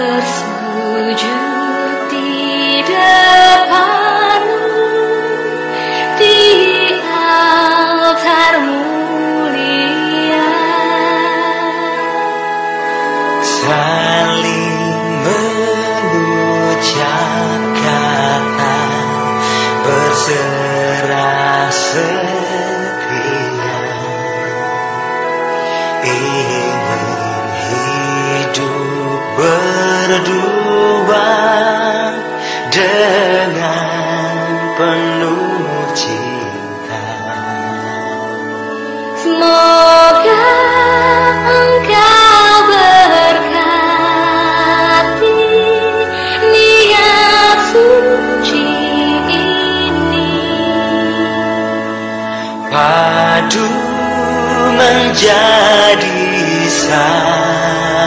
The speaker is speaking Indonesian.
bersujud di depanmu di altar mulia. Saling mengucap kata berserah setia. Ingin hidup penuh cinta. Semoga engkau berkati niat suci ini. Padu menjadi satu